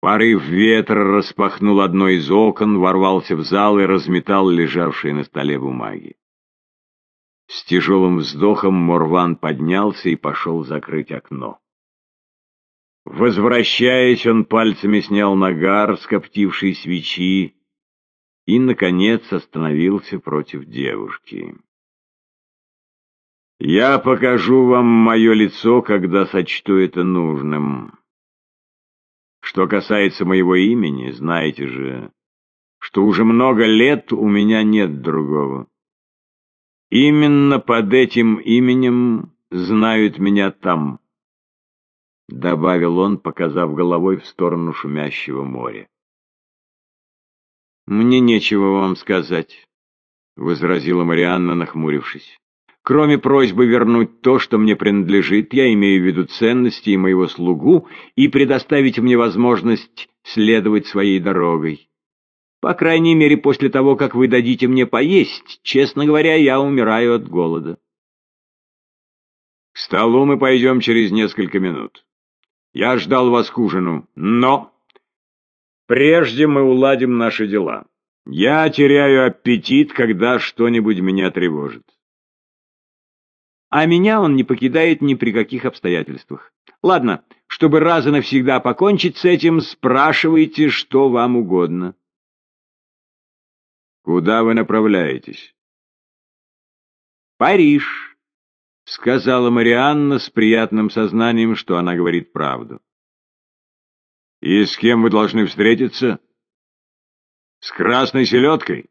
Порыв ветра распахнул одно из окон, ворвался в зал и разметал лежавшие на столе бумаги. С тяжелым вздохом Морван поднялся и пошел закрыть окно. Возвращаясь, он пальцами снял нагар с коптившей свечи и, наконец, остановился против девушки. «Я покажу вам мое лицо, когда сочту это нужным. Что касается моего имени, знаете же, что уже много лет у меня нет другого. Именно под этим именем знают меня там». — добавил он, показав головой в сторону шумящего моря. «Мне нечего вам сказать», — возразила Марианна, нахмурившись. «Кроме просьбы вернуть то, что мне принадлежит, я имею в виду ценности и моего слугу, и предоставить мне возможность следовать своей дорогой. По крайней мере, после того, как вы дадите мне поесть, честно говоря, я умираю от голода». «К столу мы пойдем через несколько минут». Я ждал вас к ужину, но... Прежде мы уладим наши дела. Я теряю аппетит, когда что-нибудь меня тревожит. А меня он не покидает ни при каких обстоятельствах. Ладно, чтобы раз и навсегда покончить с этим, спрашивайте, что вам угодно. Куда вы направляетесь? Париж. — сказала Марианна с приятным сознанием, что она говорит правду. «И с кем вы должны встретиться? С красной селедкой?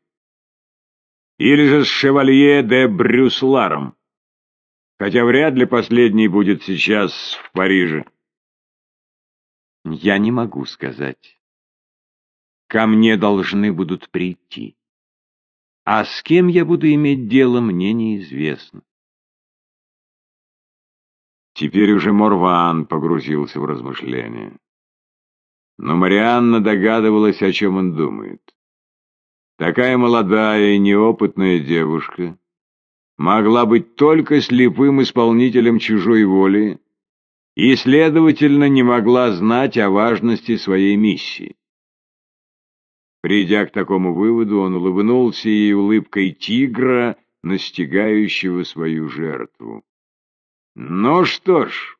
Или же с шевалье де Брюсларом? Хотя вряд ли последний будет сейчас в Париже». «Я не могу сказать. Ко мне должны будут прийти. А с кем я буду иметь дело, мне неизвестно. Теперь уже Морван погрузился в размышления. Но Марианна догадывалась, о чем он думает. Такая молодая и неопытная девушка могла быть только слепым исполнителем чужой воли и, следовательно, не могла знать о важности своей миссии. Придя к такому выводу, он улыбнулся ей улыбкой тигра, настигающего свою жертву. Ну что ж,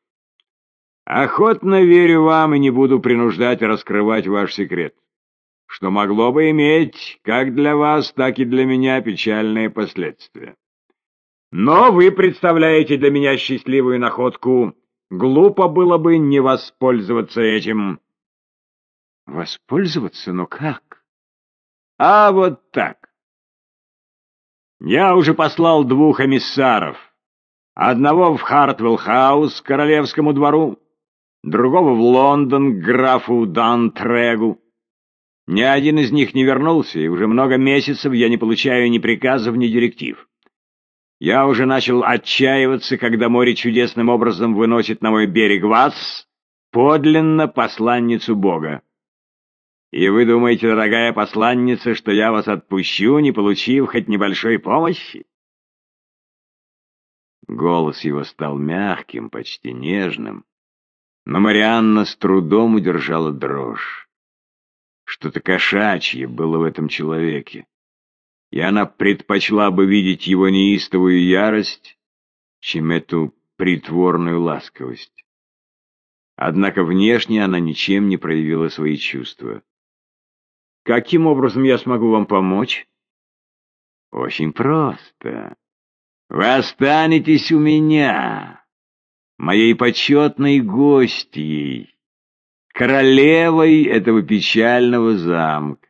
охотно верю вам и не буду принуждать раскрывать ваш секрет, что могло бы иметь как для вас, так и для меня печальные последствия. Но вы представляете для меня счастливую находку. Глупо было бы не воспользоваться этим. Воспользоваться? Но как? А вот так. Я уже послал двух эмиссаров Одного в Хартвелл-хаус, королевскому двору, другого в Лондон, графу Дантрегу. Ни один из них не вернулся, и уже много месяцев я не получаю ни приказов, ни директив. Я уже начал отчаиваться, когда море чудесным образом выносит на мой берег вас, подлинно посланницу Бога. И вы думаете, дорогая посланница, что я вас отпущу, не получив хоть небольшой помощи? Голос его стал мягким, почти нежным, но Марианна с трудом удержала дрожь. Что-то кошачье было в этом человеке, и она предпочла бы видеть его неистовую ярость, чем эту притворную ласковость. Однако внешне она ничем не проявила свои чувства. «Каким образом я смогу вам помочь?» «Очень просто. Вы останетесь у меня, моей почетной гостьей, королевой этого печального замка.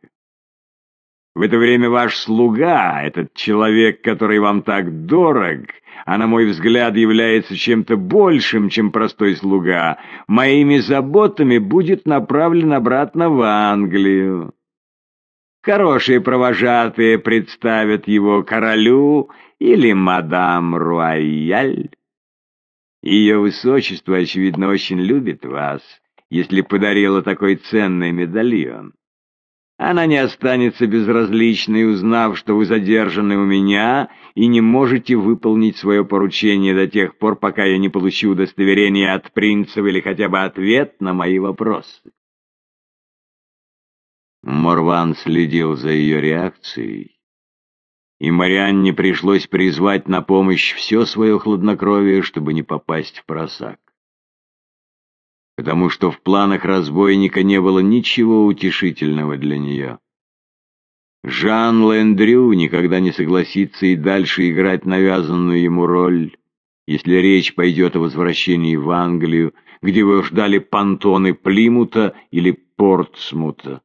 В это время ваш слуга, этот человек, который вам так дорог, а на мой взгляд является чем-то большим, чем простой слуга, моими заботами будет направлен обратно в Англию. Хорошие провожатые представят его королю или мадам Руайяль. Ее высочество, очевидно, очень любит вас, если подарила такой ценный медальон. Она не останется безразличной, узнав, что вы задержаны у меня и не можете выполнить свое поручение до тех пор, пока я не получу удостоверение от принцев или хотя бы ответ на мои вопросы. Морван следил за ее реакцией, и Марианне пришлось призвать на помощь все свое хладнокровие, чтобы не попасть в просак. Потому что в планах разбойника не было ничего утешительного для нее. Жан Лэндрю никогда не согласится и дальше играть навязанную ему роль, если речь пойдет о возвращении в Англию, где его ждали понтоны Плимута или Портсмута.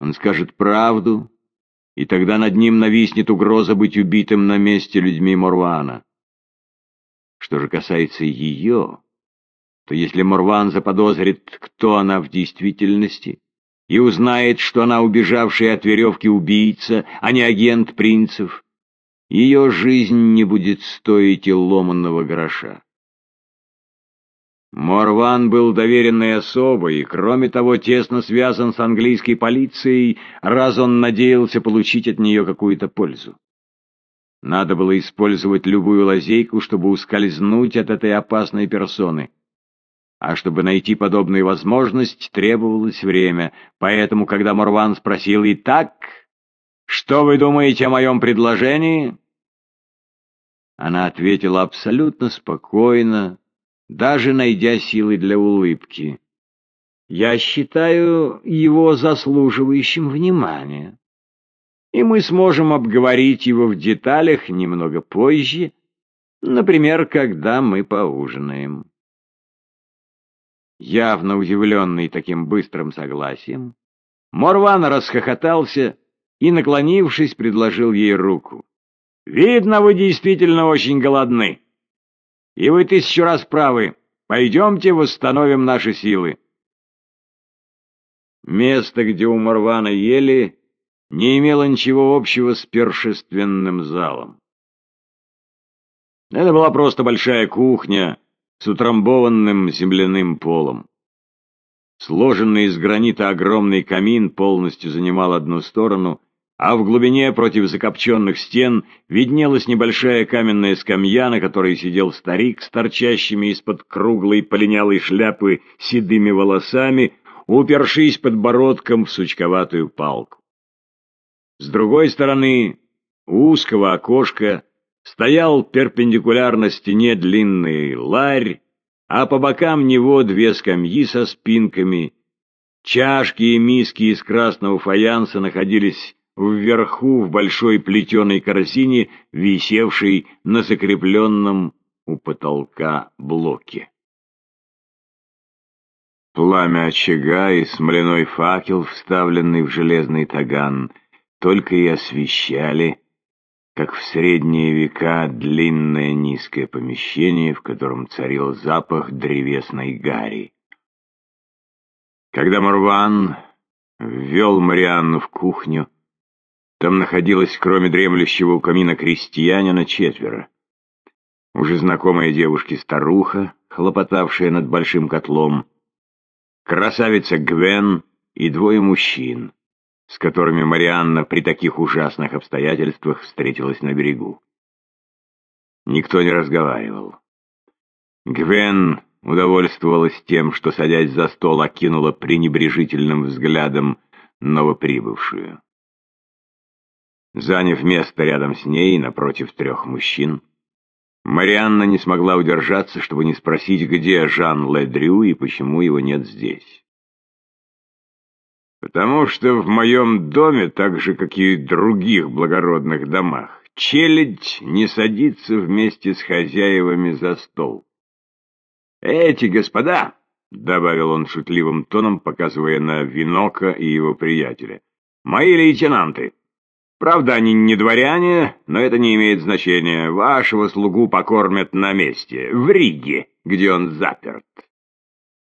Он скажет правду, и тогда над ним нависнет угроза быть убитым на месте людьми Морвана. Что же касается ее, то если Морван заподозрит, кто она в действительности, и узнает, что она убежавшая от веревки убийца, а не агент принцев, ее жизнь не будет стоить и ломанного гроша. Морван был доверенной особой и, кроме того, тесно связан с английской полицией, раз он надеялся получить от нее какую-то пользу. Надо было использовать любую лазейку, чтобы ускользнуть от этой опасной персоны. А чтобы найти подобную возможность, требовалось время, поэтому, когда Морван спросил «Итак, что вы думаете о моем предложении?» Она ответила абсолютно спокойно, даже найдя силы для улыбки. «Я считаю его заслуживающим внимания, и мы сможем обговорить его в деталях немного позже, например, когда мы поужинаем». Явно удивленный таким быстрым согласием, Морван расхохотался и, наклонившись, предложил ей руку. «Видно, вы действительно очень голодны». И вы тысячу раз правы. Пойдемте восстановим наши силы. Место, где у Марвана ели, не имело ничего общего с першественным залом. Это была просто большая кухня с утрамбованным земляным полом. Сложенный из гранита огромный камин полностью занимал одну сторону, а в глубине против закопченных стен виднелась небольшая каменная скамья, на которой сидел старик с торчащими из-под круглой полинялой шляпы седыми волосами, упершись подбородком в сучковатую палку. С другой стороны узкого окошка стоял перпендикулярно стене длинный ларь, а по бокам него две скамьи со спинками. Чашки и миски из красного фаянса находились вверху в большой плетеной корзине, висевшей на закрепленном у потолка блоке. Пламя очага и смоляной факел, вставленный в железный таган, только и освещали, как в средние века, длинное низкое помещение, в котором царил запах древесной гари. Когда Марван ввел Марианну в кухню, там находилось, кроме дремлющего у камина крестьянина, четверо. Уже знакомая девушке старуха, хлопотавшая над большим котлом, красавица Гвен и двое мужчин, с которыми Марианна при таких ужасных обстоятельствах встретилась на берегу. Никто не разговаривал. Гвен удовольствовалась тем, что, садясь за стол, окинула пренебрежительным взглядом новоприбывшую. Заняв место рядом с ней, напротив трех мужчин, Марианна не смогла удержаться, чтобы не спросить, где Жан Ледрю и почему его нет здесь. «Потому что в моем доме, так же, как и в других благородных домах, челядь не садится вместе с хозяевами за стол. Эти господа, — добавил он шутливым тоном, показывая на Винока и его приятеля, — мои лейтенанты». Правда, они не дворяне, но это не имеет значения. Вашего слугу покормят на месте, в Риге, где он заперт.